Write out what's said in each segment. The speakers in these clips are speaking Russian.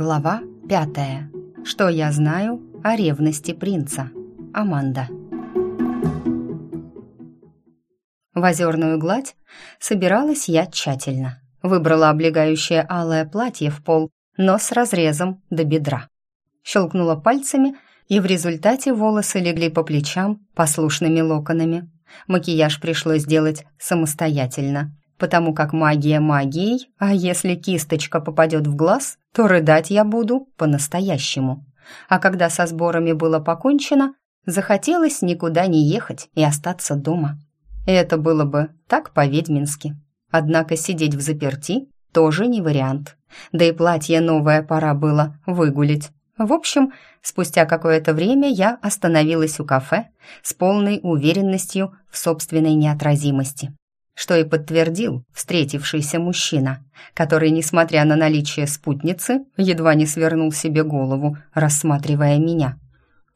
Глава пятая. Что я знаю о ревности принца? Аманда. В озерную гладь собиралась я тщательно. Выбрала облегающее алое платье в пол, но с разрезом до бедра. Щелкнула пальцами, и в результате волосы легли по плечам послушными локонами. Макияж пришлось делать самостоятельно, потому как магия магией, а если кисточка попадет в глаз, то рыдать я буду по-настоящему. А когда со сборами было покончено, захотелось никуда не ехать и остаться дома. Это было бы так по-ведьмински. Однако сидеть в заперти тоже не вариант. Да и платье новое пора было выгулить. В общем, спустя какое-то время я остановилась у кафе с полной уверенностью в собственной неотразимости что и подтвердил встретившийся мужчина, который, несмотря на наличие спутницы, едва не свернул себе голову, рассматривая меня.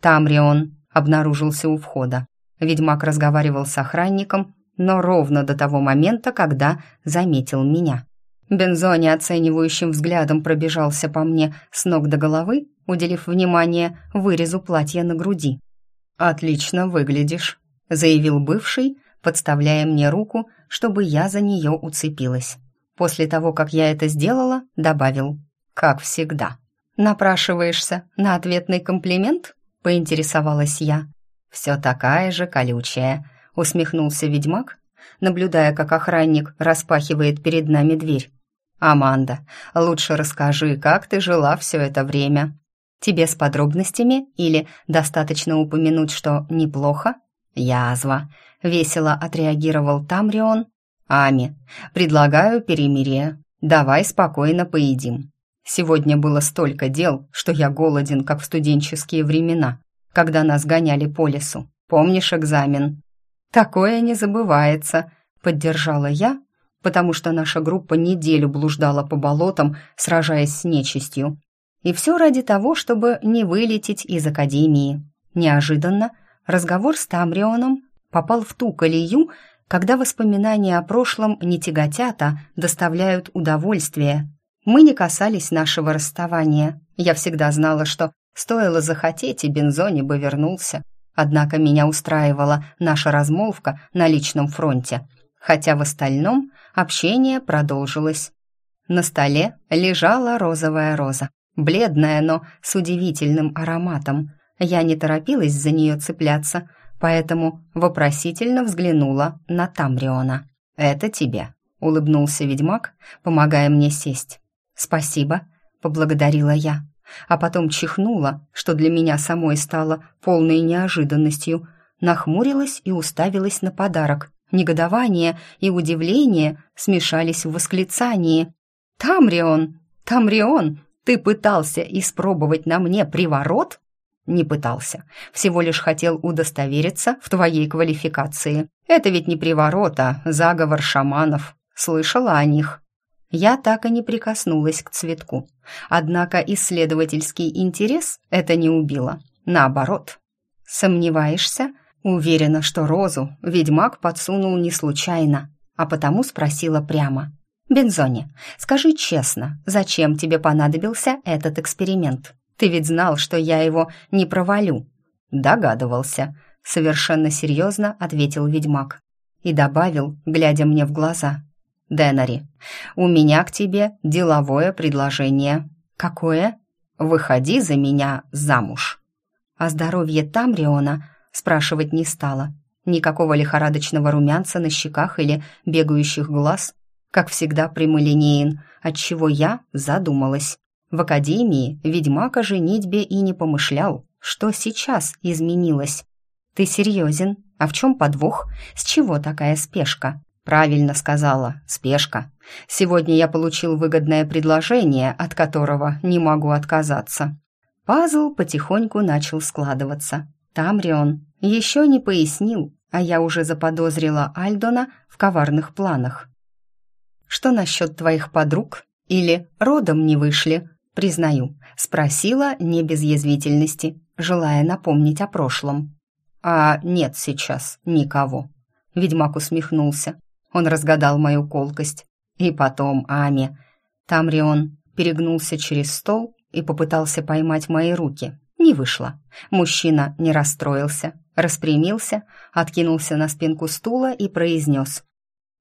Тамрион обнаружился у входа. Ведьмак разговаривал с охранником, но ровно до того момента, когда заметил меня. Бензони оценивающим взглядом пробежался по мне с ног до головы, уделив внимание вырезу платья на груди. «Отлично выглядишь», — заявил бывший, подставляя мне руку, чтобы я за нее уцепилась. После того, как я это сделала, добавил «как всегда». «Напрашиваешься на ответный комплимент?» — поинтересовалась я. «Все такая же колючая», — усмехнулся ведьмак, наблюдая, как охранник распахивает перед нами дверь. «Аманда, лучше расскажи, как ты жила все это время?» «Тебе с подробностями или достаточно упомянуть, что неплохо?» «Язва», — весело отреагировал Тамрион. «Ами, предлагаю перемирие. Давай спокойно поедим. Сегодня было столько дел, что я голоден, как в студенческие времена, когда нас гоняли по лесу. Помнишь экзамен?» «Такое не забывается», — поддержала я, потому что наша группа неделю блуждала по болотам, сражаясь с нечистью. И все ради того, чтобы не вылететь из академии. Неожиданно разговор с Тамрионом попал в ту колею, когда воспоминания о прошлом не тяготят, а доставляют удовольствие. Мы не касались нашего расставания. Я всегда знала, что стоило захотеть, и Бензони бы вернулся. Однако меня устраивала наша размолвка на личном фронте, хотя в остальном общение продолжилось. На столе лежала розовая роза, бледная, но с удивительным ароматом. Я не торопилась за нее цепляться, поэтому вопросительно взглянула на Тамриона. «Это тебе», — улыбнулся ведьмак, помогая мне сесть. «Спасибо», — поблагодарила я, а потом чихнула, что для меня самой стало полной неожиданностью, нахмурилась и уставилась на подарок. Негодование и удивление смешались в восклицании. «Тамрион! Тамрион! Ты пытался испробовать на мне приворот?» Не пытался. Всего лишь хотел удостовериться в твоей квалификации. Это ведь не приворот, а заговор шаманов. Слышала о них. Я так и не прикоснулась к цветку. Однако исследовательский интерес это не убило. Наоборот. Сомневаешься? Уверена, что розу ведьмак подсунул не случайно, а потому спросила прямо. «Бензони, скажи честно, зачем тебе понадобился этот эксперимент?» Ты ведь знал, что я его не провалю». «Догадывался», — совершенно серьезно ответил ведьмак. И добавил, глядя мне в глаза. «Денари, у меня к тебе деловое предложение». «Какое?» «Выходи за меня замуж». О здоровье Тамриона спрашивать не стала. Никакого лихорадочного румянца на щеках или бегающих глаз. Как всегда прямолинеен, отчего я задумалась. В академии ведьмак о женитьбе и не помышлял. Что сейчас изменилось? Ты серьезен? А в чем подвох? С чего такая спешка? Правильно сказала, спешка. Сегодня я получил выгодное предложение, от которого не могу отказаться. Пазл потихоньку начал складываться. Тамрион еще не пояснил, а я уже заподозрила Альдона в коварных планах. Что насчет твоих подруг? Или родом не вышли? Признаю, спросила не без язвительности, желая напомнить о прошлом. «А нет сейчас никого». Ведьмак усмехнулся. Он разгадал мою колкость. И потом Ами. Тамрион перегнулся через стол и попытался поймать мои руки. Не вышло. Мужчина не расстроился, распрямился, откинулся на спинку стула и произнес.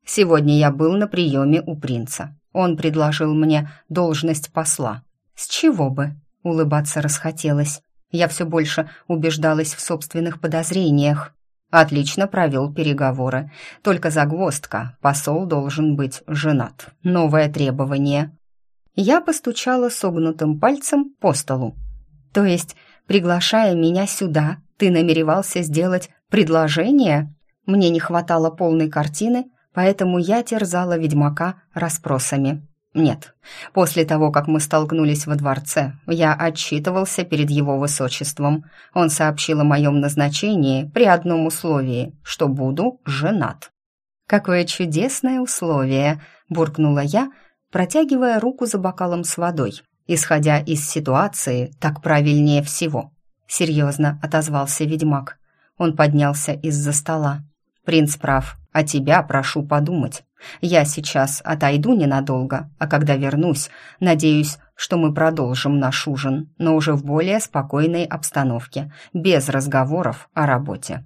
«Сегодня я был на приеме у принца. Он предложил мне должность посла. С чего бы?» Улыбаться расхотелось. Я все больше убеждалась в собственных подозрениях. Отлично провел переговоры. Только загвоздка. Посол должен быть женат. Новое требование. Я постучала согнутым пальцем по столу. То есть, приглашая меня сюда, ты намеревался сделать предложение? Мне не хватало полной картины, поэтому я терзала ведьмака расспросами. Нет, после того, как мы столкнулись во дворце, я отчитывался перед его высочеством. Он сообщил о моем назначении при одном условии, что буду женат. «Какое чудесное условие!» – буркнула я, протягивая руку за бокалом с водой. «Исходя из ситуации, так правильнее всего», – серьезно отозвался ведьмак. Он поднялся из-за стола. «Принц прав, а тебя прошу подумать. Я сейчас отойду ненадолго, а когда вернусь, надеюсь, что мы продолжим наш ужин, но уже в более спокойной обстановке, без разговоров о работе».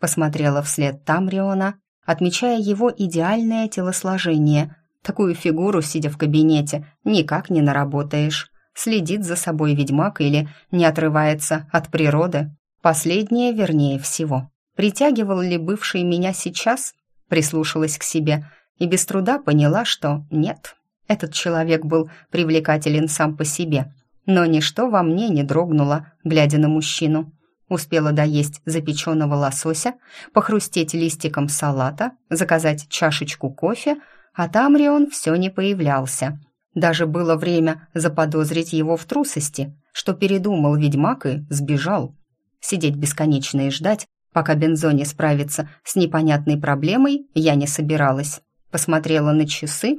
Посмотрела вслед Тамриона, отмечая его идеальное телосложение. Такую фигуру, сидя в кабинете, никак не наработаешь. Следит за собой ведьмак или не отрывается от природы. Последнее вернее всего. Притягивал ли бывший меня сейчас? Прислушалась к себе – и без труда поняла, что нет. Этот человек был привлекателен сам по себе, но ничто во мне не дрогнуло, глядя на мужчину. Успела доесть запеченного лосося, похрустеть листиком салата, заказать чашечку кофе, а Тамрион все не появлялся. Даже было время заподозрить его в трусости, что передумал ведьмак и сбежал. Сидеть бесконечно и ждать, пока Бензони справится с непонятной проблемой, я не собиралась. Посмотрела на часы.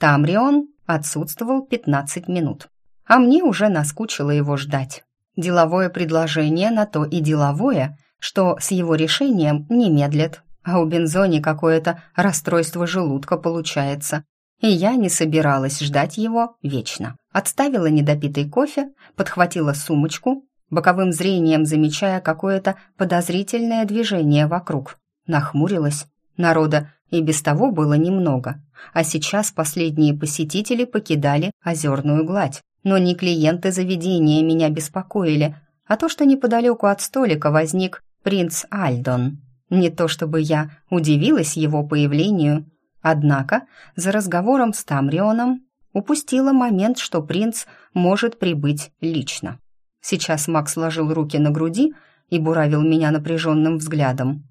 Тамрион отсутствовал 15 минут. А мне уже наскучило его ждать. Деловое предложение на то и деловое, что с его решением не медлят. А у Бензони какое-то расстройство желудка получается. И я не собиралась ждать его вечно. Отставила недопитый кофе, подхватила сумочку, боковым зрением замечая какое-то подозрительное движение вокруг. Нахмурилась. Народа и без того было немного, а сейчас последние посетители покидали озерную гладь. Но не клиенты заведения меня беспокоили, а то, что неподалеку от столика возник принц Альдон. Не то чтобы я удивилась его появлению, однако за разговором с Тамрионом упустила момент, что принц может прибыть лично. Сейчас Макс сложил руки на груди и буравил меня напряженным взглядом.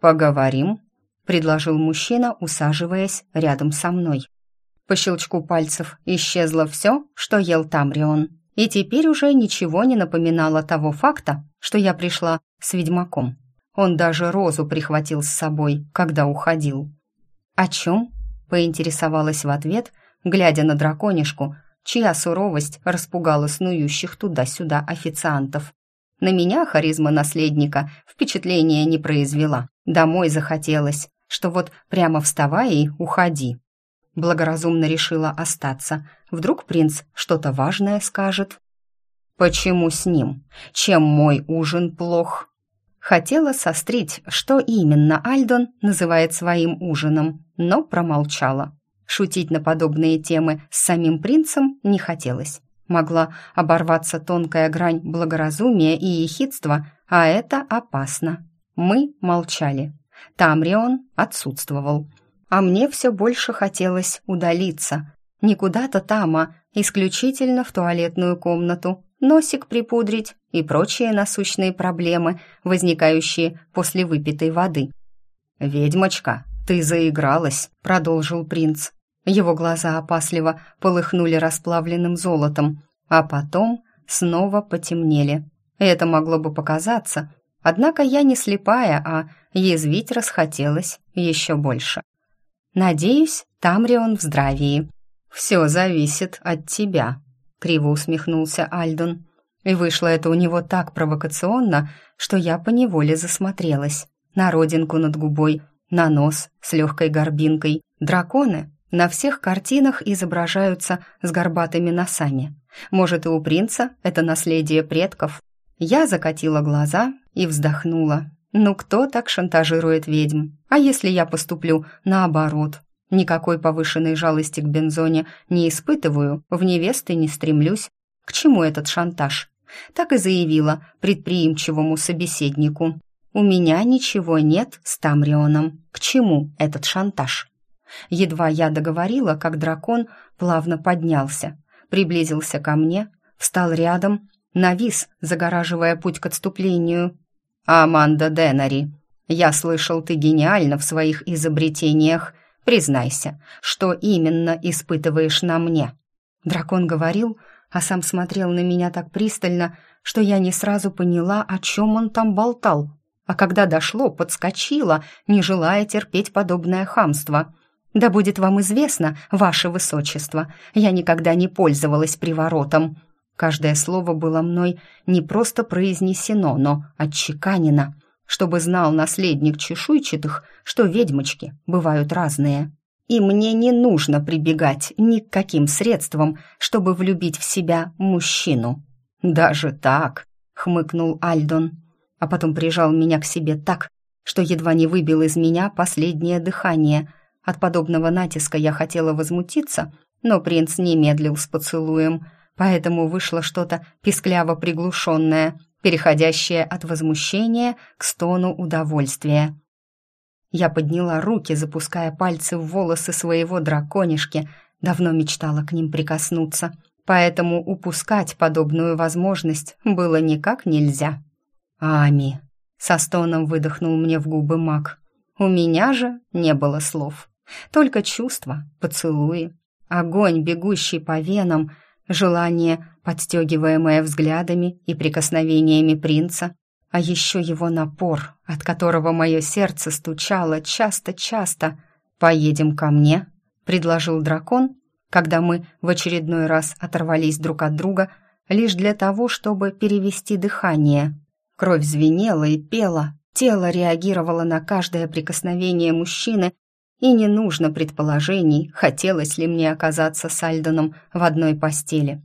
«Поговорим?» — предложил мужчина, усаживаясь рядом со мной. По щелчку пальцев исчезло все, что ел Тамрион, и теперь уже ничего не напоминало того факта, что я пришла с ведьмаком. Он даже розу прихватил с собой, когда уходил. «О чем?» — поинтересовалась в ответ, глядя на драконишку, чья суровость распугала снующих туда-сюда официантов. На меня харизма наследника впечатления не произвела. Домой захотелось, что вот прямо вставай и уходи. Благоразумно решила остаться. Вдруг принц что-то важное скажет. «Почему с ним? Чем мой ужин плох?» Хотела сострить, что именно Альдон называет своим ужином, но промолчала. Шутить на подобные темы с самим принцем не хотелось. Могла оборваться тонкая грань благоразумия и ехидства, а это опасно. Мы молчали. Тамрион отсутствовал. А мне все больше хотелось удалиться. Не куда-то там, а исключительно в туалетную комнату, носик припудрить и прочие насущные проблемы, возникающие после выпитой воды. «Ведьмочка, ты заигралась», — продолжил принц. Его глаза опасливо полыхнули расплавленным золотом, а потом снова потемнели. Это могло бы показаться, однако я не слепая, а язвить расхотелось еще больше. «Надеюсь, Тамрион в здравии». «Все зависит от тебя», — криво усмехнулся Альдон. И вышло это у него так провокационно, что я поневоле засмотрелась. На родинку над губой, на нос с легкой горбинкой. Драконы на всех картинах изображаются с горбатыми носами. Может, и у принца это наследие предков? Я закатила глаза и вздохнула. Ну кто так шантажирует ведьм? А если я поступлю наоборот? Никакой повышенной жалости к Бензоне не испытываю, в невесты не стремлюсь. К чему этот шантаж? Так и заявила предприимчивому собеседнику. «У меня ничего нет с Тамрионом. К чему этот шантаж?» Едва я договорила, как дракон плавно поднялся, приблизился ко мне, встал рядом, навис, загораживая путь к отступлению. «Аманда Денари, я слышал, ты гениальна в своих изобретениях. Признайся, что именно испытываешь на мне?» Дракон говорил, а сам смотрел на меня так пристально, что я не сразу поняла, о чем он там болтал. А когда дошло, подскочила, не желая терпеть подобное хамство. «Да будет вам известно, ваше высочество, я никогда не пользовалась приворотом». Каждое слово было мной не просто произнесено, но отчеканено, чтобы знал наследник чешуйчатых, что ведьмочки бывают разные. И мне не нужно прибегать ни к каким средствам, чтобы влюбить в себя мужчину. «Даже так», — хмыкнул Альдон, а потом прижал меня к себе так, что едва не выбил из меня последнее дыхание. От подобного натиска я хотела возмутиться, но принц не медлил с поцелуем — поэтому вышло что-то пискляво приглушенное, переходящее от возмущения к стону удовольствия. Я подняла руки, запуская пальцы в волосы своего драконишки, давно мечтала к ним прикоснуться, поэтому упускать подобную возможность было никак нельзя. «Ами!» — со стоном выдохнул мне в губы маг. «У меня же не было слов, только чувства, поцелуи, огонь, бегущий по венам — желание, подстегиваемое взглядами и прикосновениями принца, а еще его напор, от которого мое сердце стучало часто-часто. «Поедем ко мне», — предложил дракон, когда мы в очередной раз оторвались друг от друга, лишь для того, чтобы перевести дыхание. Кровь звенела и пела, тело реагировало на каждое прикосновение мужчины, и не нужно предположений, хотелось ли мне оказаться с Альдоном в одной постели.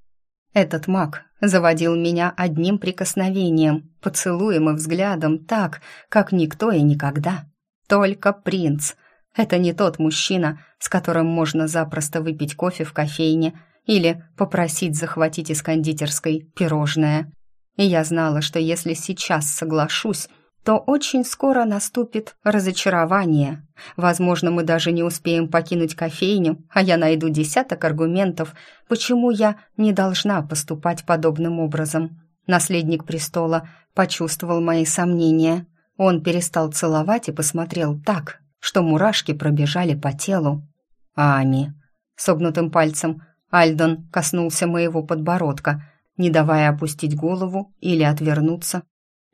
Этот маг заводил меня одним прикосновением, поцелуем и взглядом так, как никто и никогда. Только принц. Это не тот мужчина, с которым можно запросто выпить кофе в кофейне или попросить захватить из кондитерской пирожное. И я знала, что если сейчас соглашусь, то очень скоро наступит разочарование. Возможно, мы даже не успеем покинуть кофейню, а я найду десяток аргументов, почему я не должна поступать подобным образом. Наследник престола почувствовал мои сомнения. Он перестал целовать и посмотрел так, что мурашки пробежали по телу. «Ами!» Согнутым пальцем Альдон коснулся моего подбородка, не давая опустить голову или отвернуться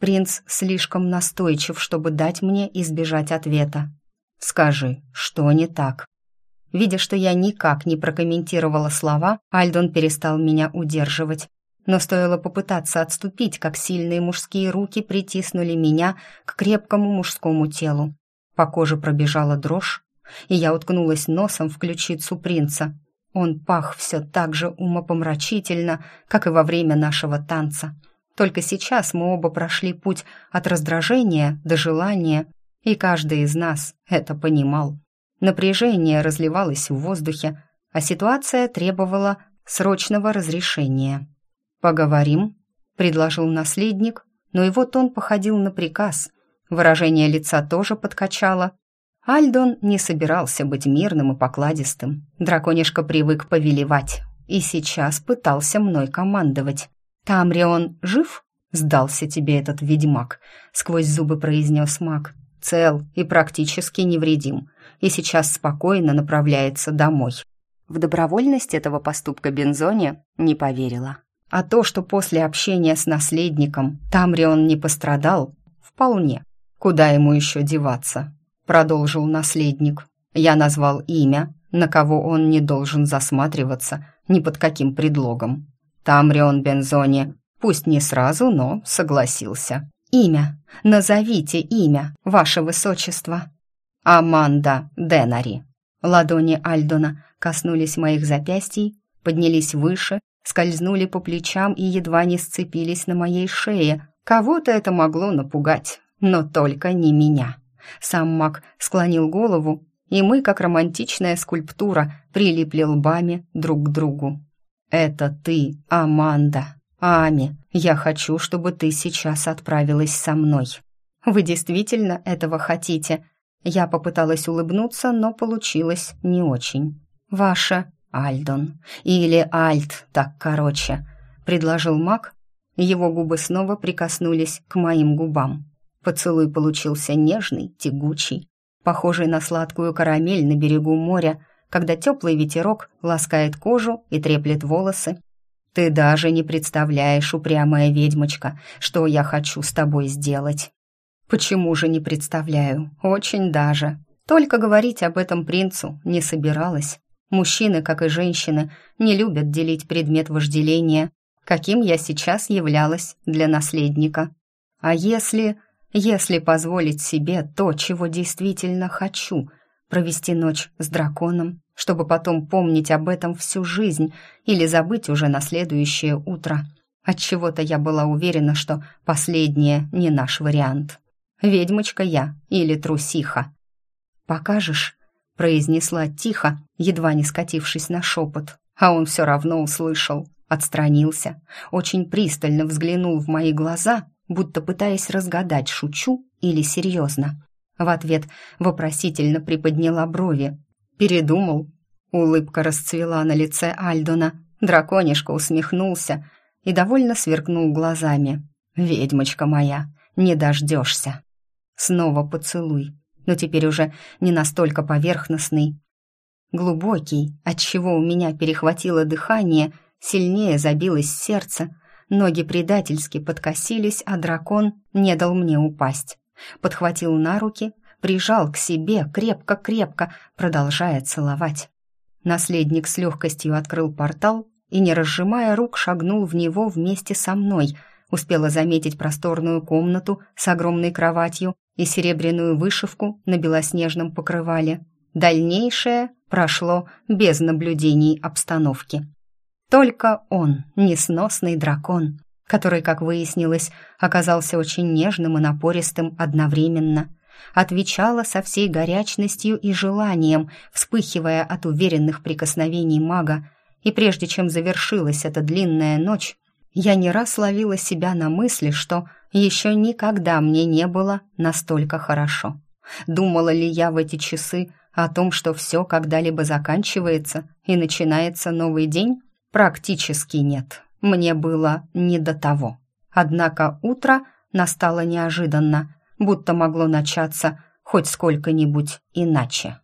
Принц слишком настойчив, чтобы дать мне избежать ответа. «Скажи, что не так?» Видя, что я никак не прокомментировала слова, Альдон перестал меня удерживать. Но стоило попытаться отступить, как сильные мужские руки притиснули меня к крепкому мужскому телу. По коже пробежала дрожь, и я уткнулась носом в ключицу принца. Он пах все так же умопомрачительно, как и во время нашего танца. Только сейчас мы оба прошли путь от раздражения до желания, и каждый из нас это понимал. Напряжение разливалось в воздухе, а ситуация требовала срочного разрешения. «Поговорим», — предложил наследник, но его тон походил на приказ. Выражение лица тоже подкачало. Альдон не собирался быть мирным и покладистым. Драконишка привык повелевать и сейчас пытался мной командовать. «Тамрион жив?» — сдался тебе этот ведьмак, — сквозь зубы произнес маг. «Цел и практически невредим, и сейчас спокойно направляется домой». В добровольность этого поступка Бензоне не поверила. А то, что после общения с наследником Тамрион не пострадал, вполне. Куда ему еще деваться? Продолжил наследник. Я назвал имя, на кого он не должен засматриваться ни под каким предлогом. Тамрион Бензони, пусть не сразу, но согласился. «Имя! Назовите имя, ваше высочество!» «Аманда Денари». Ладони Альдона коснулись моих запястий, поднялись выше, скользнули по плечам и едва не сцепились на моей шее. Кого-то это могло напугать, но только не меня. Сам маг склонил голову, и мы, как романтичная скульптура, прилипли лбами друг к другу. «Это ты, Аманда. Ами, я хочу, чтобы ты сейчас отправилась со мной». «Вы действительно этого хотите?» Я попыталась улыбнуться, но получилось не очень. «Ваша Альдон. Или Альт, так короче», — предложил маг. Его губы снова прикоснулись к моим губам. Поцелуй получился нежный, тягучий, похожий на сладкую карамель на берегу моря, когда теплый ветерок ласкает кожу и треплет волосы. «Ты даже не представляешь, упрямая ведьмочка, что я хочу с тобой сделать». «Почему же не представляю? Очень даже. Только говорить об этом принцу не собиралась. Мужчины, как и женщины, не любят делить предмет вожделения, каким я сейчас являлась для наследника. А если... если позволить себе то, чего действительно хочу, провести ночь с драконом, чтобы потом помнить об этом всю жизнь или забыть уже на следующее утро. Отчего-то я была уверена, что последнее не наш вариант. Ведьмочка я или трусиха. «Покажешь?» произнесла тихо, едва не скатившись на шепот. А он все равно услышал, отстранился, очень пристально взглянул в мои глаза, будто пытаясь разгадать, шучу или серьезно. В ответ вопросительно приподняла брови. Передумал. Улыбка расцвела на лице Альдона. Драконишка усмехнулся и довольно сверкнул глазами. «Ведьмочка моя, не дождешься». Снова поцелуй, но теперь уже не настолько поверхностный. Глубокий, отчего у меня перехватило дыхание, сильнее забилось сердце, ноги предательски подкосились, а дракон не дал мне упасть. Подхватил на руки, прижал к себе крепко-крепко, продолжая целовать. Наследник с легкостью открыл портал и, не разжимая рук, шагнул в него вместе со мной. Успела заметить просторную комнату с огромной кроватью, и серебряную вышивку на белоснежном покрывале. Дальнейшее прошло без наблюдений обстановки. Только он, несносный дракон, который, как выяснилось, оказался очень нежным и напористым одновременно, отвечала со всей горячностью и желанием, вспыхивая от уверенных прикосновений мага, и прежде чем завершилась эта длинная ночь, я не раз ловила себя на мысли, что еще никогда мне не было настолько хорошо. Думала ли я в эти часы о том, что все когда-либо заканчивается и начинается новый день? Практически нет. Мне было не до того. Однако утро настало неожиданно, будто могло начаться хоть сколько-нибудь иначе.